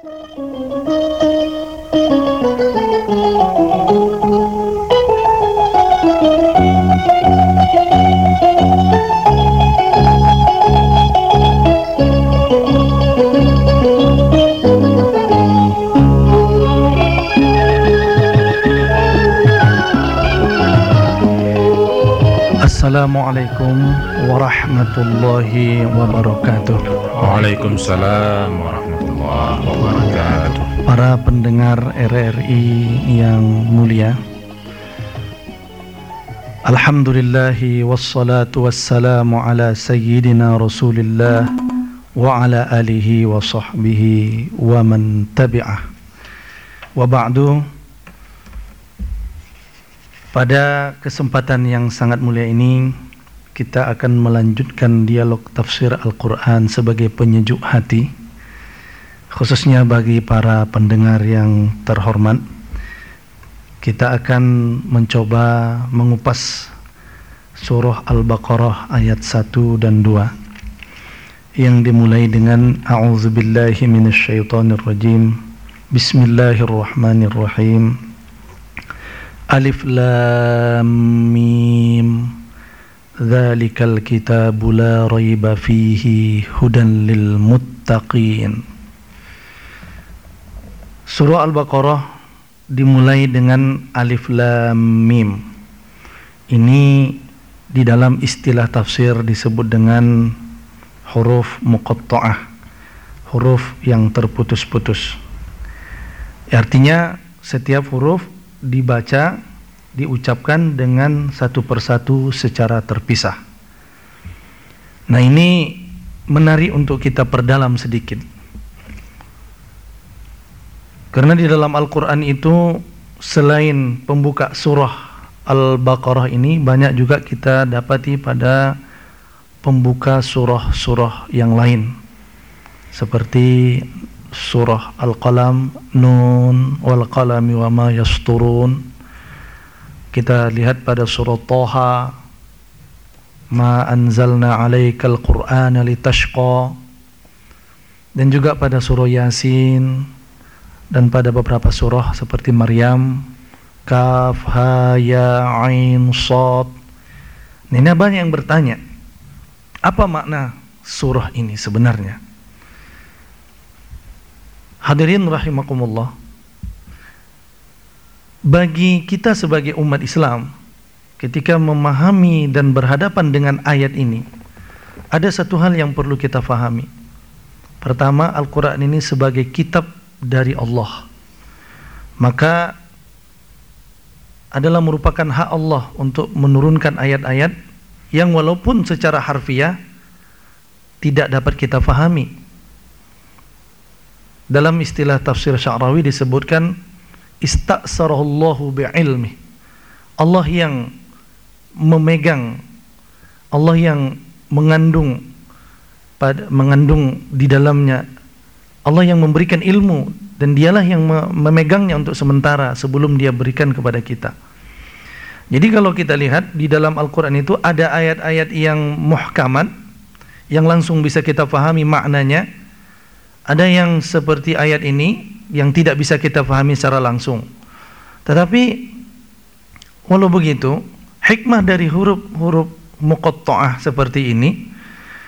السلام عليكم ورحمة الله وبركاته. وعليكم السلام Para pendengar RRI yang mulia Alhamdulillahi wassalatu wassalamu ala sayyidina rasulillah Wa ala alihi wa sahbihi wa man tabi'ah. Wa ba'du Pada kesempatan yang sangat mulia ini kita akan melanjutkan dialog tafsir Al-Quran sebagai penyejuk hati khususnya bagi para pendengar yang terhormat kita akan mencoba mengupas surah Al-Baqarah ayat 1 dan 2 yang dimulai dengan A'udzubillahi minasyaitonirrajim. Bismillahirrahmanirrahim. Alif Lam Mim. Dzalikal kitabu la raiba fihi hudan lil muttaqin Surah Al-Baqarah dimulai dengan Alif Lam Mim Ini di dalam istilah tafsir disebut dengan huruf muqatta'ah huruf yang terputus-putus artinya setiap huruf dibaca, diucapkan dengan satu persatu secara terpisah. Nah ini menarik untuk kita perdalam sedikit. Karena di dalam Al-Quran itu selain pembuka surah Al-Baqarah ini banyak juga kita dapati pada pembuka surah-surah yang lain. Seperti surah Al-Qalam Nun wal qalami wa ma yasturun kita lihat pada surah Toha ma anzalna alaikal qur'ana litashqa dan juga pada surah Yasin dan pada beberapa surah seperti Maryam Kaf Ha Ya Ain Sad ini banyak yang bertanya apa makna surah ini sebenarnya Hadirin rahimakumullah. Bagi kita sebagai umat Islam, ketika memahami dan berhadapan dengan ayat ini, ada satu hal yang perlu kita fahami. Pertama, Al-Quran ini sebagai kitab dari Allah. Maka adalah merupakan hak Allah untuk menurunkan ayat-ayat yang walaupun secara harfiah tidak dapat kita fahami dalam istilah tafsir Sya'rawi disebutkan istaksarallahu bi'ilmi. Allah yang memegang Allah yang mengandung pada mengandung di dalamnya Allah yang memberikan ilmu dan dialah yang memegangnya untuk sementara sebelum dia berikan kepada kita. Jadi kalau kita lihat di dalam Al-Qur'an itu ada ayat-ayat yang muhkamat yang langsung bisa kita pahami maknanya ada yang seperti ayat ini yang tidak bisa kita pahami secara langsung. Tetapi walau begitu, hikmah dari huruf-huruf muqatta'ah seperti ini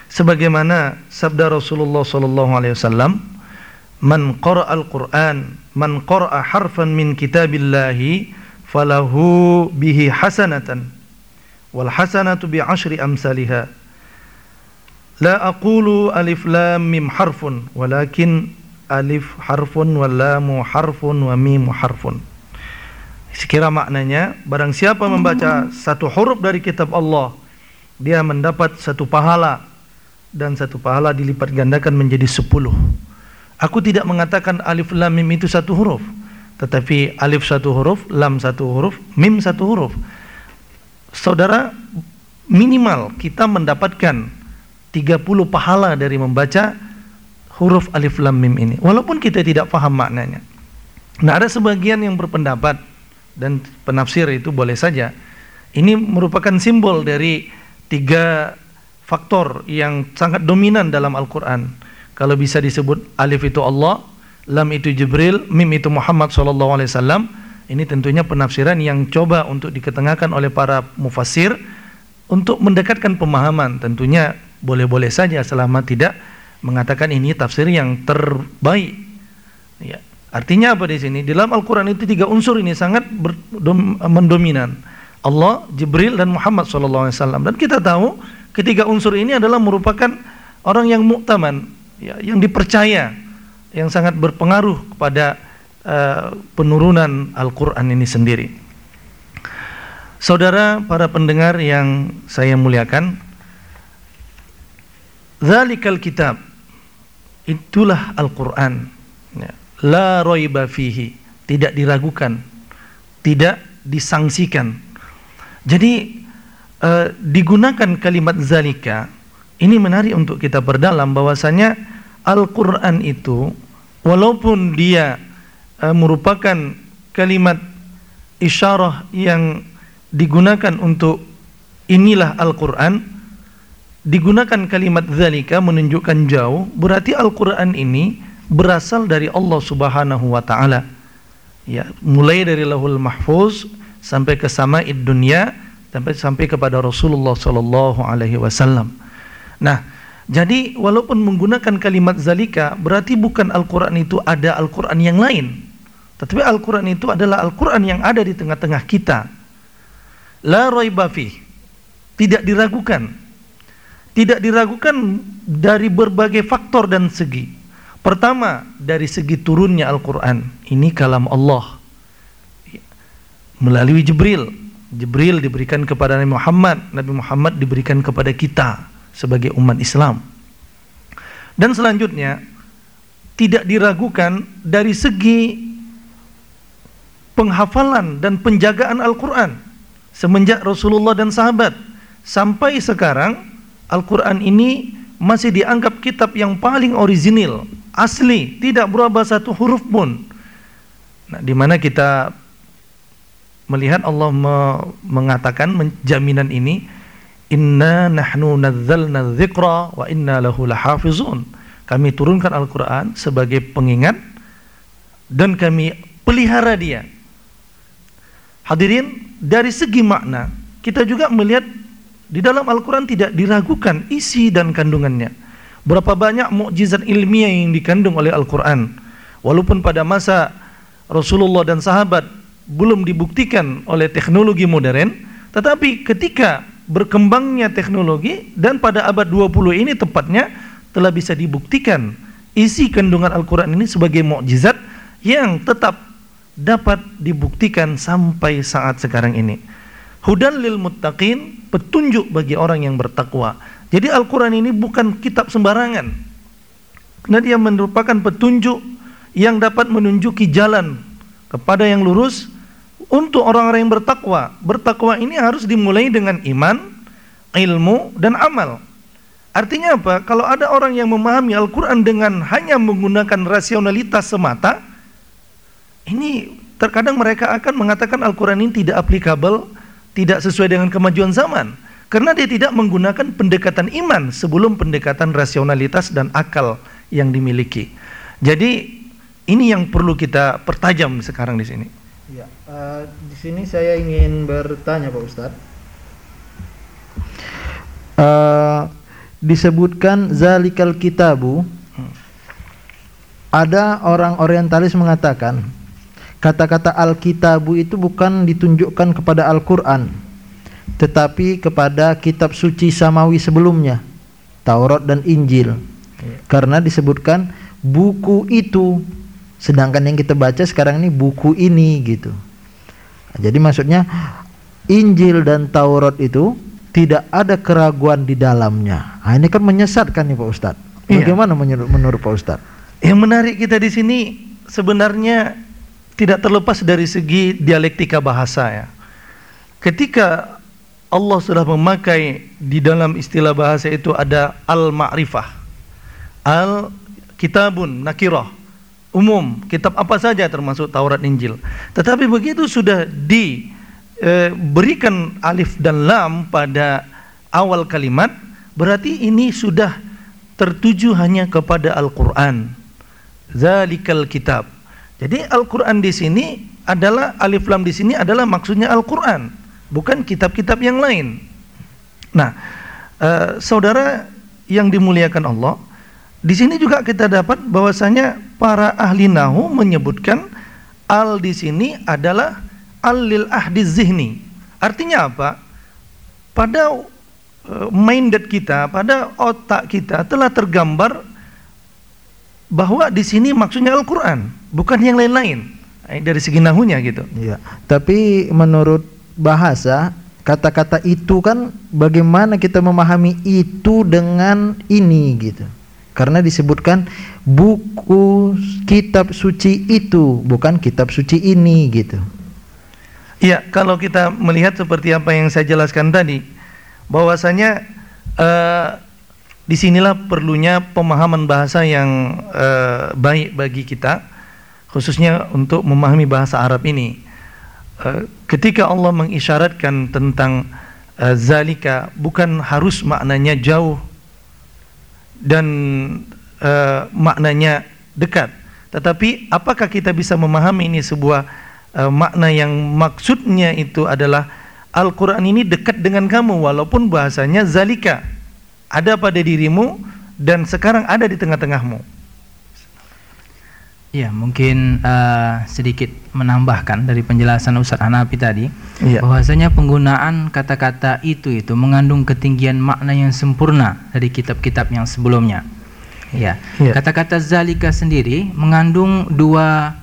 sebagaimana sabda Rasulullah sallallahu alaihi wasallam, "Man qara'a al-Qur'an, man qara'a harfan min kitabillahi falahu bihi hasanatan wal hasanatu bi asyri amsalihah." La aqulu alif lam mim harfun walakin alif harfun wa lamu harfun wa. Sekira maknanya barang siapa membaca satu huruf dari kitab Allah dia mendapat satu pahala dan satu pahala dilipat gandakan menjadi sepuluh. Aku tidak mengatakan alif lam mim itu satu huruf, tetapi alif satu huruf, lam satu huruf, mim satu huruf. Saudara, minimal kita mendapatkan 30 pahala dari membaca huruf alif lam mim ini walaupun kita tidak paham maknanya. Nah, ada sebagian yang berpendapat dan penafsir itu boleh saja ini merupakan simbol dari tiga faktor yang sangat dominan dalam Al-Qur'an. Kalau bisa disebut alif itu Allah, lam itu Jibril, mim itu Muhammad sallallahu alaihi wasallam. Ini tentunya penafsiran yang coba untuk diketengahkan oleh para mufassir untuk mendekatkan pemahaman. Tentunya boleh-boleh saja selama tidak mengatakan ini tafsir yang terbaik. Ya. Artinya apa di sini? Di dalam Al-Qur'an itu tiga unsur ini sangat mendominan. Allah, Jibril dan Muhammad sallallahu alaihi wasallam. Dan kita tahu ketiga unsur ini adalah merupakan orang yang muktaman, ya, yang dipercaya, yang sangat berpengaruh kepada uh, penurunan Al-Qur'an ini sendiri. Saudara para pendengar yang saya muliakan, Zalikal kitab itulah Al-Qur'an. Ya. La roiba fihi, tidak diragukan, tidak disangsikan. Jadi uh, digunakan kalimat zalika ini menarik untuk kita perdalam bahwasanya Al-Qur'an itu walaupun dia uh, merupakan kalimat isyarah yang digunakan untuk inilah Al-Qur'an digunakan kalimat zalika menunjukkan jauh berarti Al-Qur'an ini berasal dari Allah Subhanahu wa taala. Ya, mulai dari Lahul Mahfuz sampai ke sama'id dunia sampai sampai kepada Rasulullah sallallahu alaihi wasallam. Nah, jadi walaupun menggunakan kalimat zalika berarti bukan Al-Qur'an itu ada Al-Qur'an yang lain. Tetapi Al-Qur'an itu adalah Al-Qur'an yang ada di tengah-tengah kita. La raiba Tidak diragukan tidak diragukan dari berbagai faktor dan segi. Pertama, dari segi turunnya Al-Quran. Ini kalam Allah. Melalui Jibril. Jibril diberikan kepada Nabi Muhammad. Nabi Muhammad diberikan kepada kita sebagai umat Islam. Dan selanjutnya, tidak diragukan dari segi penghafalan dan penjagaan Al-Quran. Semenjak Rasulullah dan sahabat. Sampai sekarang, Al-Quran ini masih dianggap kitab yang paling original, asli, tidak berubah satu huruf pun. Nah, di mana kita melihat Allah me mengatakan jaminan ini, Inna nahnu nazzalna dzikra wa inna lahu lahafizun. Kami turunkan Al-Quran sebagai pengingat dan kami pelihara dia. Hadirin, dari segi makna, kita juga melihat di dalam Al-Quran tidak diragukan isi dan kandungannya. Berapa banyak mukjizat ilmiah yang dikandung oleh Al-Quran. Walaupun pada masa Rasulullah dan sahabat belum dibuktikan oleh teknologi modern, tetapi ketika berkembangnya teknologi dan pada abad 20 ini tepatnya telah bisa dibuktikan isi kandungan Al-Quran ini sebagai mukjizat yang tetap dapat dibuktikan sampai saat sekarang ini. Hudan lil muttaqin petunjuk bagi orang yang bertakwa. Jadi Al-Quran ini bukan kitab sembarangan. Karena dia merupakan petunjuk yang dapat menunjuki jalan kepada yang lurus untuk orang-orang yang bertakwa. Bertakwa ini harus dimulai dengan iman, ilmu, dan amal. Artinya apa? Kalau ada orang yang memahami Al-Quran dengan hanya menggunakan rasionalitas semata, ini terkadang mereka akan mengatakan Al-Quran ini tidak applicable tidak sesuai dengan kemajuan zaman karena dia tidak menggunakan pendekatan iman sebelum pendekatan rasionalitas dan akal yang dimiliki. Jadi ini yang perlu kita pertajam sekarang di sini. Uh, di sini saya ingin bertanya Pak Ustadz. Uh, disebutkan zalikal kitabu. Ada orang orientalis mengatakan kata-kata Alkitabu itu bukan ditunjukkan kepada Al-Quran tetapi kepada kitab suci samawi sebelumnya Taurat dan Injil ya. karena disebutkan buku itu sedangkan yang kita baca sekarang ini buku ini gitu jadi maksudnya Injil dan Taurat itu tidak ada keraguan di dalamnya nah, ini kan menyesatkan nih Pak Ustadz iya. bagaimana menurut, menurut Pak Ustadz yang menarik kita di sini sebenarnya tidak terlepas dari segi dialektika bahasa ya. Ketika Allah sudah memakai di dalam istilah bahasa itu ada al-ma'rifah. Al-kitabun nakirah. Umum, kitab apa saja termasuk Taurat Injil. Tetapi begitu sudah diberikan e, alif dan lam pada awal kalimat, berarti ini sudah tertuju hanya kepada Al-Qur'an zalikal kitab. Jadi Al-Qur'an di sini adalah alif lam di sini adalah maksudnya Al-Qur'an, bukan kitab-kitab yang lain. Nah, uh, saudara yang dimuliakan Allah, di sini juga kita dapat bahwasanya para ahli nahu menyebutkan al di sini adalah al lil ahdi zihni. Artinya apa? Pada uh, minded kita, pada otak kita telah tergambar bahwa di sini maksudnya Al-Qur'an, bukan yang lain-lain. Dari segi nahunya gitu. Iya. Tapi menurut bahasa kata-kata itu kan bagaimana kita memahami itu dengan ini gitu karena disebutkan buku kitab suci itu bukan kitab suci ini gitu. Iya kalau kita melihat seperti apa yang saya jelaskan tadi bahwasanya uh, di sinilah perlunya pemahaman bahasa yang uh, baik bagi kita khususnya untuk memahami bahasa Arab ini. Eh, ketika Allah mengisyaratkan tentang uh, zalika bukan harus maknanya jauh dan uh, maknanya dekat. Tetapi apakah kita bisa memahami ini sebuah uh, makna yang maksudnya itu adalah Al-Quran ini dekat dengan kamu walaupun bahasanya zalika. Ada pada dirimu dan sekarang ada di tengah-tengahmu Ya, mungkin uh, sedikit menambahkan dari penjelasan Ustaz Hanafi tadi, ya. bahwasanya penggunaan kata-kata itu itu mengandung ketinggian makna yang sempurna dari kitab-kitab yang sebelumnya. Ya, ya. kata-kata zalika sendiri mengandung dua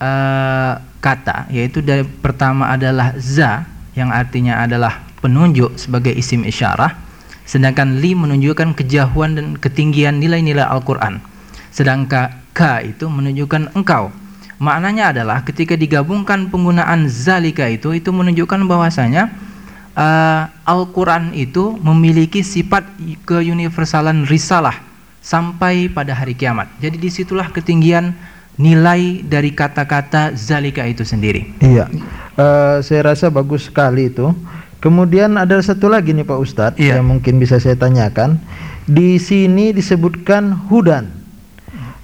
uh, kata, yaitu dari pertama adalah za yang artinya adalah penunjuk sebagai isim isyarah, sedangkan li menunjukkan kejauhan dan ketinggian nilai-nilai Al-Qur'an. Sedangkan ka itu menunjukkan engkau. Maknanya adalah ketika digabungkan penggunaan zalika itu itu menunjukkan bahwasanya uh, Al-Qur'an itu memiliki sifat keuniversalan risalah sampai pada hari kiamat. Jadi di situlah ketinggian nilai dari kata-kata zalika itu sendiri. Iya, uh, saya rasa bagus sekali itu. Kemudian ada satu lagi nih Pak Ustadz iya. yang mungkin bisa saya tanyakan. Di sini disebutkan hudan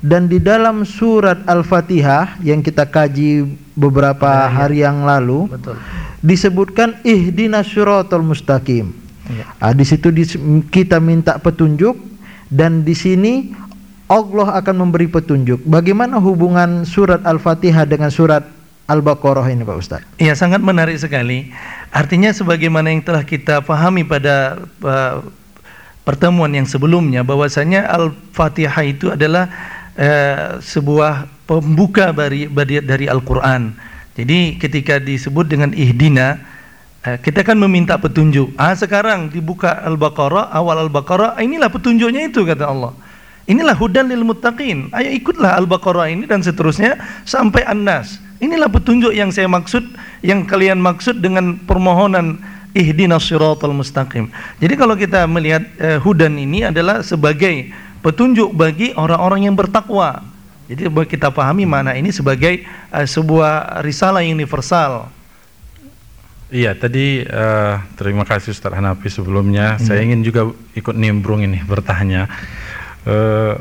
dan di dalam surat Al-Fatihah yang kita kaji beberapa ya, ya. hari yang lalu Betul. disebutkan ihdinas syiratal mustaqim. Ya. Ah, di situ di, kita minta petunjuk dan di sini Allah akan memberi petunjuk. Bagaimana hubungan surat Al-Fatihah dengan surat Al-Baqarah ini Pak Ustaz? Iya sangat menarik sekali. Artinya sebagaimana yang telah kita pahami pada uh, pertemuan yang sebelumnya bahwasanya Al-Fatihah itu adalah eh, sebuah pembuka dari dari Al-Qur'an. Jadi ketika disebut dengan ihdina eh, kita kan meminta petunjuk. Ah sekarang dibuka Al-Baqarah, awal Al-Baqarah, inilah petunjuknya itu kata Allah. Inilah hudan lil muttaqin. Ayo ikutlah Al-Baqarah ini dan seterusnya sampai An-Nas. Inilah petunjuk yang saya maksud, yang kalian maksud dengan permohonan ihdinas siratal mustaqim. Jadi kalau kita melihat eh, hudan ini adalah sebagai petunjuk bagi orang-orang yang bertakwa. Jadi kita pahami mana ini sebagai uh, sebuah risalah universal. Iya, tadi uh, terima kasih Ustaz Hanafi sebelumnya. Hmm. Saya ingin juga ikut nimbrung ini bertanya. Uh,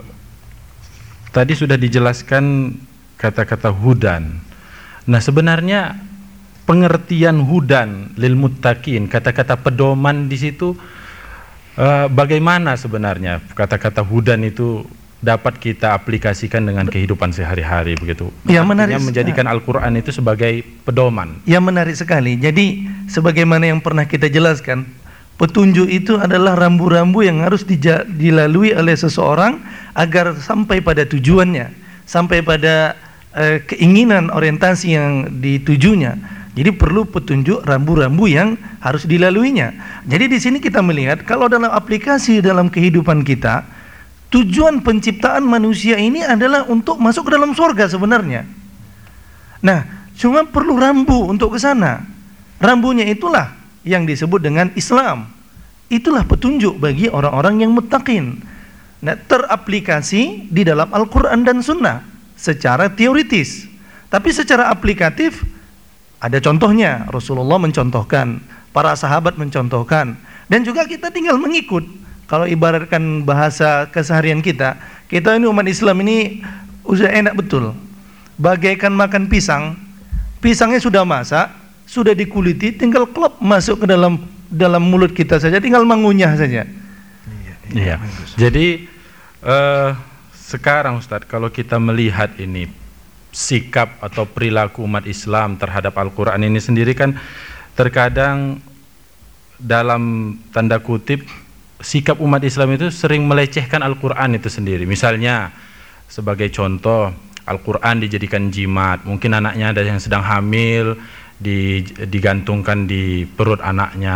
tadi sudah dijelaskan kata-kata hudan. Nah, sebenarnya pengertian hudan lil muttaqin, kata-kata pedoman di situ Uh, bagaimana sebenarnya kata-kata hudan itu dapat kita aplikasikan dengan kehidupan sehari-hari begitu? Ya menarik. menjadikan Al-Quran itu sebagai pedoman. Ya menarik sekali. Jadi sebagaimana yang pernah kita jelaskan, petunjuk itu adalah rambu-rambu yang harus dilalui oleh seseorang agar sampai pada tujuannya, sampai pada uh, keinginan orientasi yang ditujunya. Jadi perlu petunjuk rambu-rambu yang harus dilaluinya. Jadi di sini kita melihat kalau dalam aplikasi dalam kehidupan kita, tujuan penciptaan manusia ini adalah untuk masuk ke dalam surga sebenarnya. Nah, cuma perlu rambu untuk ke sana. Rambunya itulah yang disebut dengan Islam. Itulah petunjuk bagi orang-orang yang muttaqin. Nah, teraplikasi di dalam Al-Qur'an dan Sunnah secara teoritis. Tapi secara aplikatif ada contohnya, Rasulullah mencontohkan, para sahabat mencontohkan, dan juga kita tinggal mengikut. Kalau ibaratkan bahasa keseharian kita, kita ini umat Islam ini sudah enak betul. Bagaikan makan pisang, pisangnya sudah masak, sudah dikuliti, tinggal klop masuk ke dalam dalam mulut kita saja, tinggal mengunyah saja. Iya. Jadi uh, sekarang Ustadz, kalau kita melihat ini sikap atau perilaku umat Islam terhadap Al-Quran ini sendiri kan terkadang dalam tanda kutip sikap umat Islam itu sering melecehkan Al-Quran itu sendiri. Misalnya sebagai contoh Al-Quran dijadikan jimat, mungkin anaknya ada yang sedang hamil, di, digantungkan di perut anaknya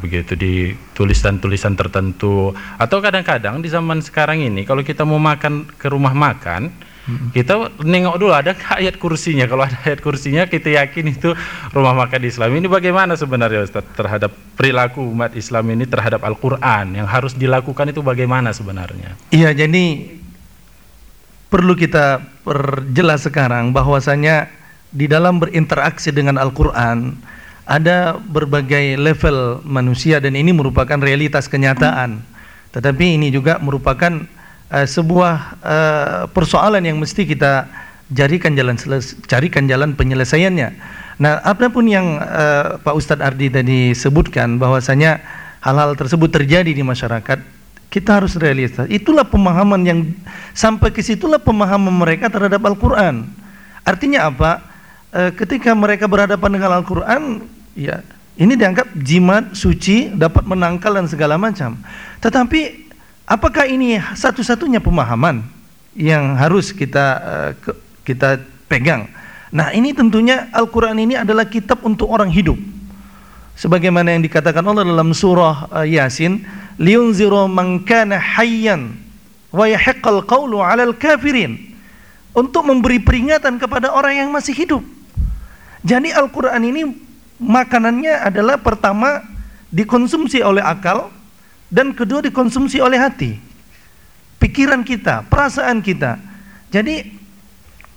begitu di tulisan-tulisan tertentu. Atau kadang-kadang di zaman sekarang ini kalau kita mau makan ke rumah makan hmm. kita nengok dulu ada ayat kursinya? Kalau ada ayat kursinya kita yakin itu rumah makan di Islam. Ini bagaimana sebenarnya Ustaz terhadap perilaku umat Islam ini terhadap Al-Qur'an? Yang harus dilakukan itu bagaimana sebenarnya? Iya jadi perlu kita perjelas sekarang bahwasanya di dalam berinteraksi dengan Al-Quran ada berbagai level manusia dan ini merupakan realitas kenyataan. Tetapi ini juga merupakan uh, sebuah uh, persoalan yang mesti kita jarikan jalan carikan jalan penyelesaiannya. Nah apa pun yang uh, Pak Ustadz Ardi tadi sebutkan bahwasanya hal-hal tersebut terjadi di masyarakat kita harus realistis itulah pemahaman yang sampai ke situlah pemahaman mereka terhadap Al-Quran. Artinya apa Eh, ketika mereka berhadapan dengan Al-Quran, ya ini dianggap jimat, suci, dapat menangkal dan segala macam. Tetapi apakah ini satu-satunya pemahaman yang harus kita uh, kita pegang? Nah ini tentunya Al-Quran ini adalah kitab untuk orang hidup. Sebagaimana yang dikatakan Allah dalam surah uh, Yasin, liunziru man kana hayyan wa yahiqqal qawlu 'alal kafirin. Untuk memberi peringatan kepada orang yang masih hidup jadi Al-Quran ini makanannya adalah pertama dikonsumsi oleh akal dan kedua dikonsumsi oleh hati. Pikiran kita, perasaan kita. Jadi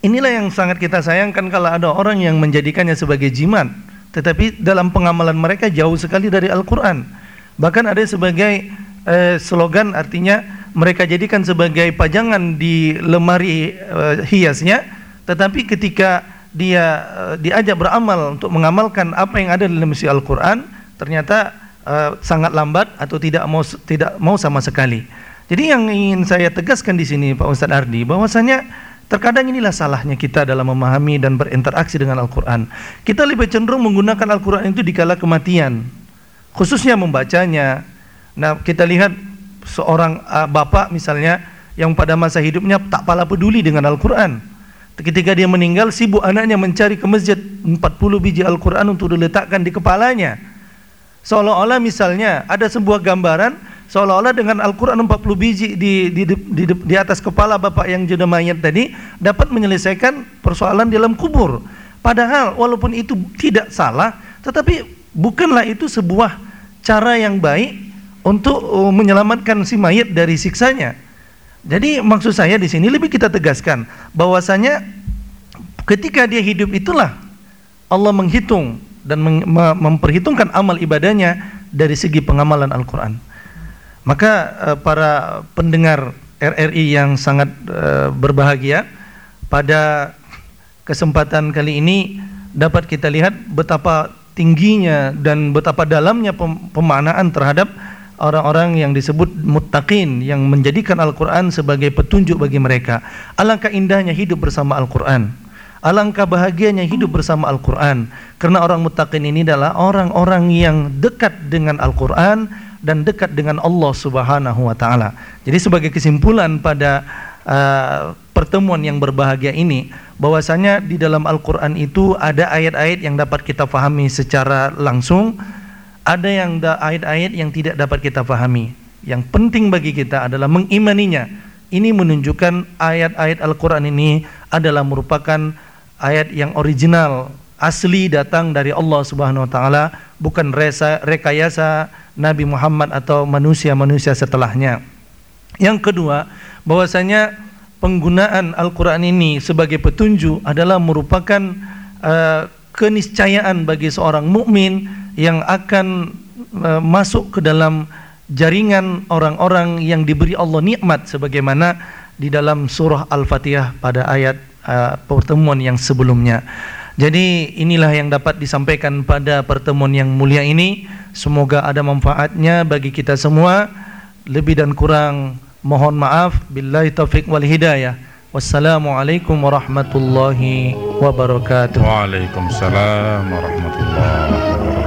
inilah yang sangat kita sayangkan kalau ada orang yang menjadikannya sebagai jimat. Tetapi dalam pengamalan mereka jauh sekali dari Al-Quran. Bahkan ada sebagai eh, slogan artinya mereka jadikan sebagai pajangan di lemari eh, hiasnya. Tetapi ketika dia uh, diajak beramal untuk mengamalkan apa yang ada dalam isi Al-Qur'an ternyata uh, sangat lambat atau tidak mau tidak mau sama sekali. Jadi yang ingin saya tegaskan di sini Pak Ustadz Ardi bahwasanya terkadang inilah salahnya kita dalam memahami dan berinteraksi dengan Al-Qur'an. Kita lebih cenderung menggunakan Al-Qur'an itu di kala kematian. Khususnya membacanya. Nah, kita lihat seorang uh, bapak misalnya yang pada masa hidupnya tak pala peduli dengan Al-Qur'an Ketika dia meninggal, sibuk anaknya mencari ke masjid 40 biji Al-Quran untuk diletakkan di kepalanya. Seolah-olah misalnya ada sebuah gambaran, seolah-olah dengan Al-Quran 40 biji di, di, di, di atas kepala bapak yang sudah mayat tadi, dapat menyelesaikan persoalan dalam kubur. Padahal walaupun itu tidak salah, tetapi bukanlah itu sebuah cara yang baik untuk uh, menyelamatkan si mayat dari siksanya. Jadi maksud saya di sini lebih kita tegaskan bahwasanya ketika dia hidup itulah Allah menghitung dan memperhitungkan amal ibadahnya dari segi pengamalan Al-Qur'an. Maka uh, para pendengar RRI yang sangat uh, berbahagia pada kesempatan kali ini dapat kita lihat betapa tingginya dan betapa dalamnya pemaknaan terhadap orang-orang yang disebut muttaqin yang menjadikan Al-Qur'an sebagai petunjuk bagi mereka. Alangkah indahnya hidup bersama Al-Qur'an. Alangkah bahagianya hidup bersama Al-Qur'an karena orang muttaqin ini adalah orang-orang yang dekat dengan Al-Qur'an dan dekat dengan Allah Subhanahu wa taala. Jadi sebagai kesimpulan pada uh, pertemuan yang berbahagia ini bahwasanya di dalam Al-Qur'an itu ada ayat-ayat yang dapat kita fahami secara langsung ada yang ayat-ayat yang tidak dapat kita pahami. Yang penting bagi kita adalah mengimaninya. Ini menunjukkan ayat-ayat Al-Quran ini adalah merupakan ayat yang original, asli datang dari Allah Subhanahu Wa Taala, bukan resa, rekayasa Nabi Muhammad atau manusia-manusia setelahnya. Yang kedua, bahwasanya penggunaan Al-Quran ini sebagai petunjuk adalah merupakan uh, keniscayaan bagi seorang mukmin yang akan uh, masuk ke dalam jaringan orang-orang yang diberi Allah nikmat sebagaimana di dalam surah Al-Fatihah pada ayat uh, pertemuan yang sebelumnya. Jadi inilah yang dapat disampaikan pada pertemuan yang mulia ini. Semoga ada manfaatnya bagi kita semua. Lebih dan kurang mohon maaf. Billahi taufik wal hidayah. Wassalamualaikum warahmatullahi wabarakatuh. Waalaikumsalam warahmatullahi wabarakatuh.